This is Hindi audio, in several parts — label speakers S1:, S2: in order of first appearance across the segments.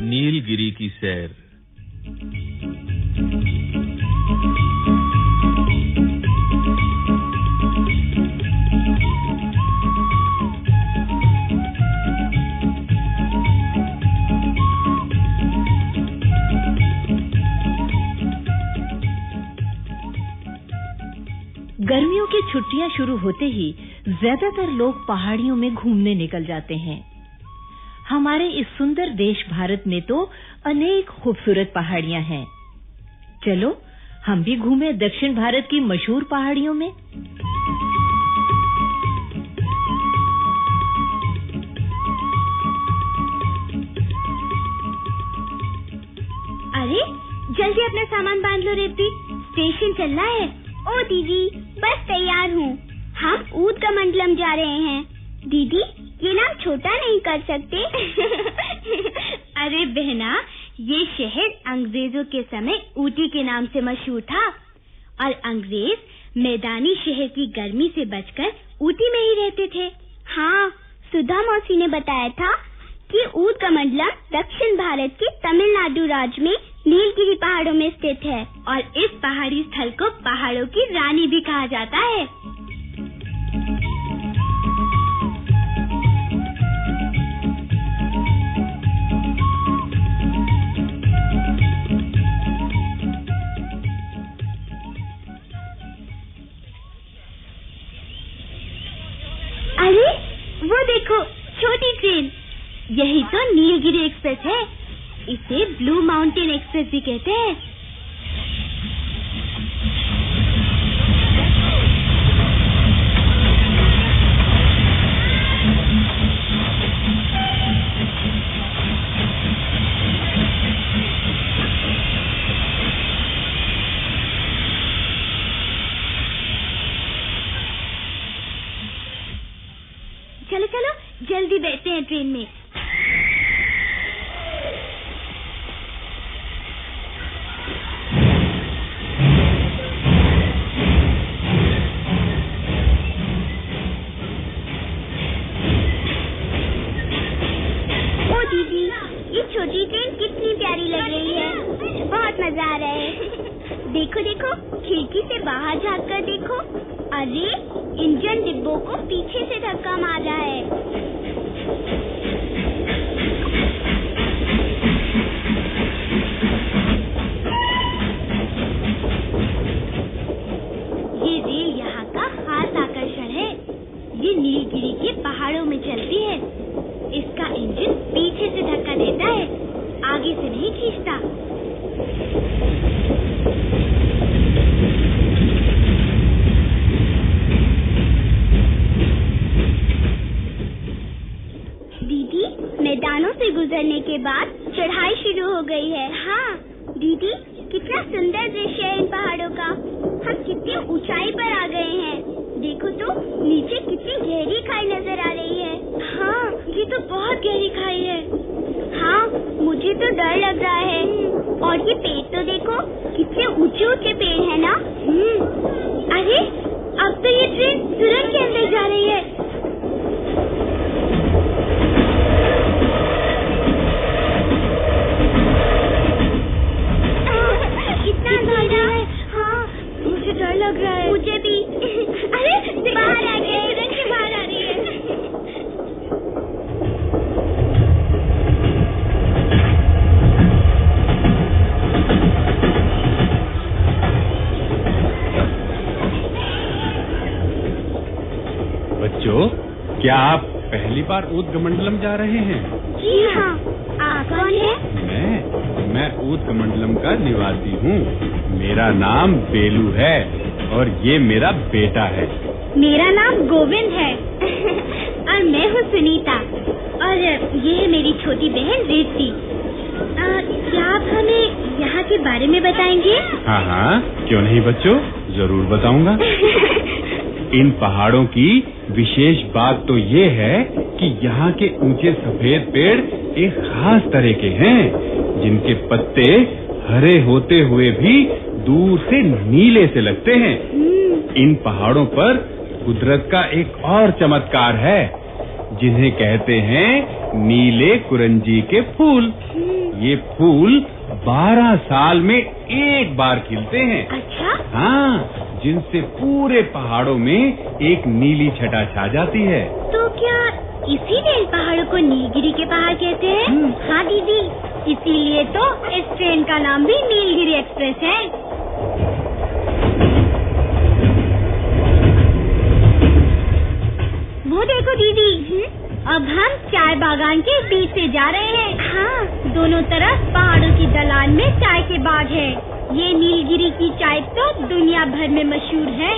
S1: नीलगिरी की सैर।
S2: गर्मियों की छुट्टियाँ शुरू होते ही ज़्यादातर लोग पहाड़ियों में घूमने निकल जाते हैं। हमारे इस सुंदर देश भारत में तो अनेक खूबसूरत पहाड़ियाँ हैं। चलो, हम भी घूमें दक्षिण भारत की मशहूर पहाड़ियों में।
S3: अरे, जल्दी अपना सामान बाँध लो, रेवती। स्टेशन चलना है। ओ, दीदी। मंडलम जा रहे हैं। दीदी ये नाम छोटा नहीं कर सकते। अरे बहना ये शहर अंग्रेज़ों के समय ऊटी के नाम से मशहूर था। और अंग्रेज़ मैदानी शहर की गर्मी से बचकर ऊटी में ही रहते थे। हाँ सुधा मौसी ने बताया था कि ऊट का मंडलम दक्षिण भारत के तमिलनाडु राज्य में नीलगिरी पहाड़ों में स्थित है। और इस पहाड़ी स्थल को पहाड़ों की रानी भी कहा जाता है। माउंटेन एक्सप्रेस भी कहते हैं। चलो चलो जल्दी बैठते हैं ट्रेन में। छोटी ट्रेन कितनी प्यारी लग रही है। बहुत मज़ा आ रहा है। देखो देखो, खिड़की से बाहर झाँक कर देखो। अरे, इंजन डिब्बों को पीछे से धक्का मार रहा है। गहरी खाई है। हाँ मुझे तो डर लग रहा है। और ये पेड़ तो देखो, कितने ऊँचे ऊँचे पेड़ है ना। अरे, अब तो ये ट्रेन सुरंग के अंदर जा रही है कितना अंधेरा है हाँ मुझे डर लग रहा है मुझे भी अरे बाहर आ गए सुरंग के बाहर आ रही है
S4: बच्चों क्या आप पहली बार ऊद कमंडलम जा रहे हैं?
S3: जी हाँ। आप कौन है?
S4: मैं मैं ऊद कमंडलम का निवासी हूँ। मेरा नाम बेलू है और ये मेरा बेटा है।
S3: मेरा नाम गोविंद है। और मैं हूँ सुनीता। और ये है मेरी छोटी बहन रेवती अ, क्या आप हमें यहाँ के बारे में बताएँगे?
S4: हाँ हाँ। क्यों नहीं बच्चों? ज़रूर बताऊँगा। इन पहाड़ों की विशेष बात तो ये है कि यहाँ के ऊँचे सफ़ेद पेड़ एक खास तरह के हैं जिनके पत्ते हरे होते हुए भी दूर से नीले से लगते हैं। इन पहाड़ों पर कुदरत का एक और चमत्कार है जिन्हें कहते हैं नीले कुरंजी के फूल। ये फूल बारह साल में एक बार खिलते हैं।
S3: अच्छा?
S4: हाँ। जिनसे पूरे पहाड़ों में एक नीली छटा छा जाती है।
S3: तो क्या इसीलिए इन पहाड़ों को नीलगिरी के पहाड़ कहते हैं? हाँ दीदी। इसीलिए तो इस ट्रेन का नाम भी नीलगिरी एक्सप्रेस है। वो देखो दीदी। अब हम चाय बागान के बीच से जा रहे हैं। हाँ दोनों तरफ़ पहाड़ों की ढलान में चाय के बाग है। ये नीलगिरी की चाय तो दुनिया भर में मशहूर है।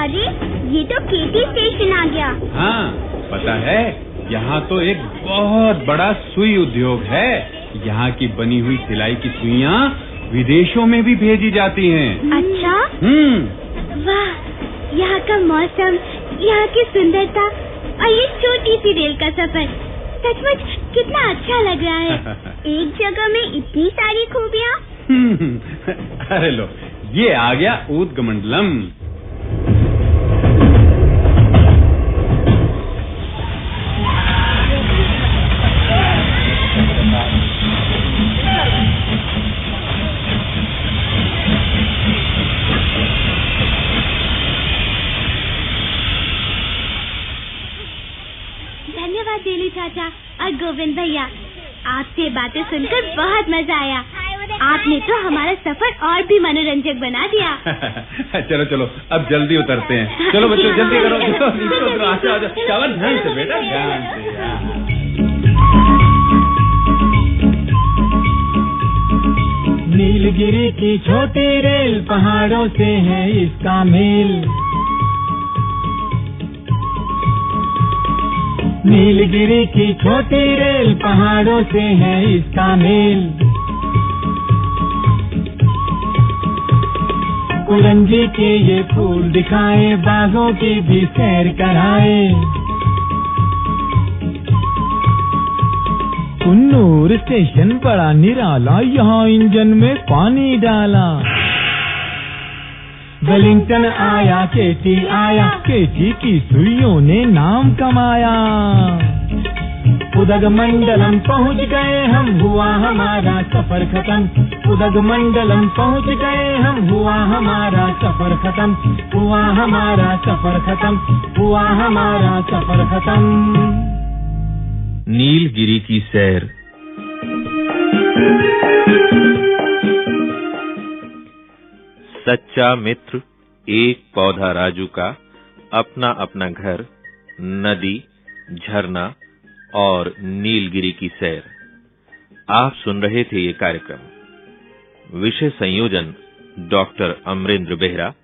S3: अरे ये तो केटी स्टेशन आ गया।
S4: हाँ पता है यहाँ तो एक बहुत बड़ा सुई उद्योग है। यहाँ की बनी हुई सिलाई की सुइयाँ विदेशों में भी भेजी जाती हैं।
S3: अच्छा?
S4: हम्म।
S3: वाह यहाँ का मौसम यहाँ की सुंदरता और ये छोटी सी रेल का सफ़र। सचमुच कितना अच्छा लग रहा है। एक जगह में इतनी सारी खूबियाँ।
S4: हम्म, अरे लो ये आ गया ऊदगमंडलम।
S3: गोविंद भैया आपसे बातें सुनकर बहुत मज़ा आया। आपने तो हमारा सफ़र और भी मनोरंजक बना दिया।
S4: चलो चलो अब जल्दी उतरते हैं। चलो बच्चों जल्दी करो आजा चावल ध्यान से बेटा ध्यान से हाँ।
S5: नीलगिरी की छोटी रेल पहाड़ों से है इसका मेल। नीलगिरी की छोटी रेल पहाड़ों से है इसका मेल। कुरंजी के ये फूल दिखाए, बागों की भी सैर कराए। कुन्नूर स्टेशन बड़ा निराला यहाँ इंजन में पानी डाला। वेलिंगटन आया, केटी आया, केटी की सुइयों ने नाम कमाया। उदग मंडलम पहुँच गए हम, हुआ हमारा सफ़र खत्म। उदग मंडलम पहुँच गए हम, हुआ हमारा सफ़र खत्म। हुआ हमारा सफ़र खत्म, हुआ हमारा सफ़र खत्म।
S1: नीलगिरी की सैर। सच्चा मित्र, एक पौधा राजू का, अपना अपना घर, नदी, झरना और नीलगिरी की सैर। आप सुन रहे थे ये कार्यक्रम। विषय संयोजन, डॉक्टर अमरेंद्र बेहरा,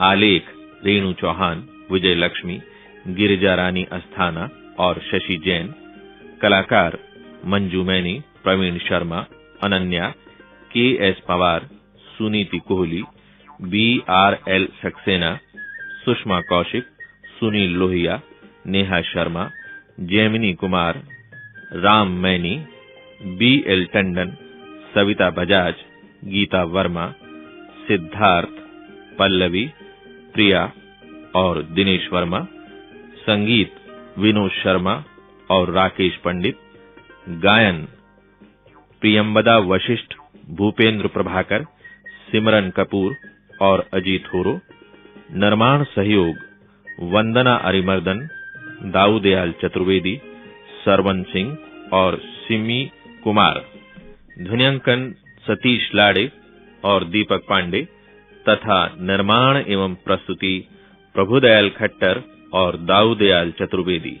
S1: आलेख रेणु चौहान विजय लक्ष्मी गिरिजा रानी अस्थाना और शशि जैन, कलाकार Manju Maini, Praveen Sharma, Ananya, K S Pawar, Suniti Kohli B R L Saxena, Sushma Kaushik, Sunil Lohia, Neha Sharma, Jaimini Kumar, Ram Maini, B L Tandon, Savita Bajaj, Geeta Verma, Siddharth, Pallavi, Priya और दिनेश वर्मा, संगीत विनोद शर्मा और राकेश पंडित, गायन प्रियंबदा वशिष्ठ भूपेंद्र प्रभाकर, सिमरन कपूर और अजीत होरो, निर्माण सहयोग, वंदना अरिमर्दन, दाऊदयाल चतुर्वेदी, सरवन सिंह और सिमी कुमार ध्वनियांकन सतीश लाड़े और दीपक पांडे, तथा निर्माण एवं प्रस्तुति प्रभुदयाल खट्टर और दाऊदयाल चतुर्वेदी।